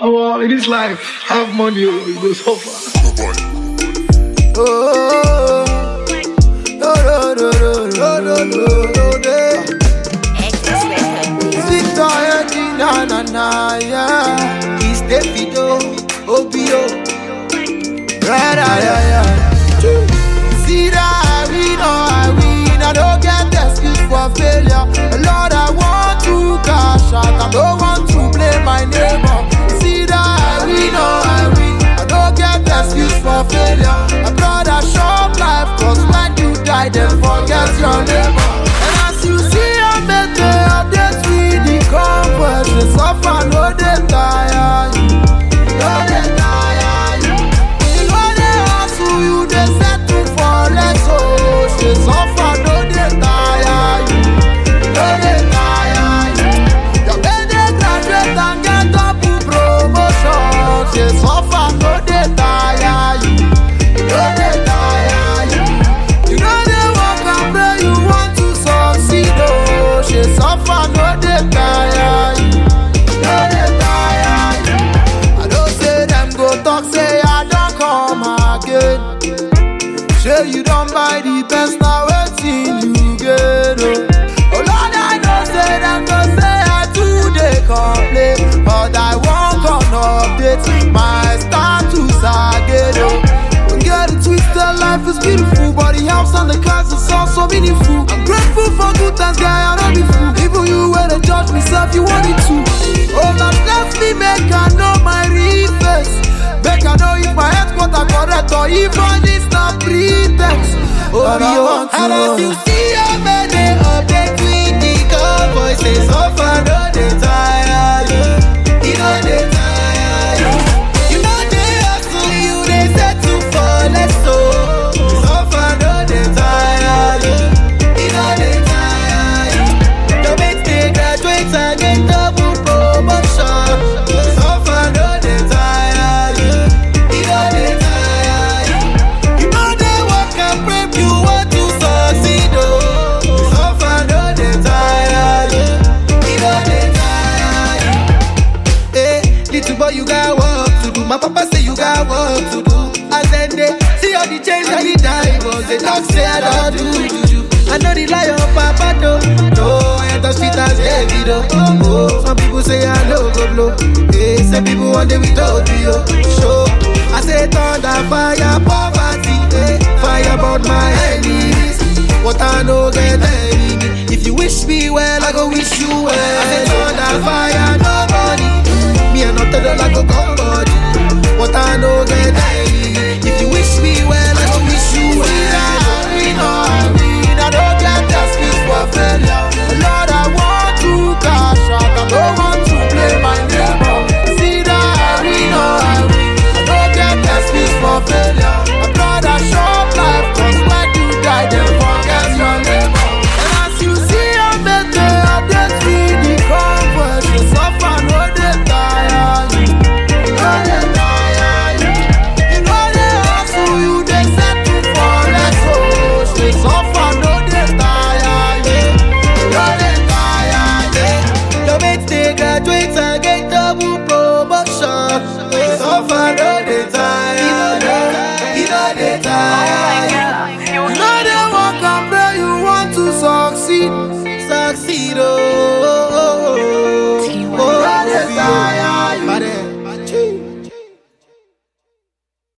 Oh, in this life, have money, oh, you go suffer. Oh, oh, no, no, no, no, no, no, no, you don't buy the best now waiting you get oh. Oh Lord I know say them go say I too they complain. But I won't come update my status again oh. Don't get it twisted, life is beautiful But the house and the cars is also meaningful. I'm grateful for good times, guy, I don't be fool. Even you when they judge myself, you want it too Oh Lord, bless me, make I know my face Make I know if my headquarter correct Or if Oh, but yo, I want to. And you see you got work to do. As then they see all the change and the diamonds, they talk say I don't do juju. I know the lie of papa do. No, I enter street as David oh. Some people say I know go blow. Hey, some people want without me oh. Show. I say thunder, fire, poverty. Hey, fire about my enemies. What I know get enemy. If you wish me well, I go wish you well. I say thunder, fire,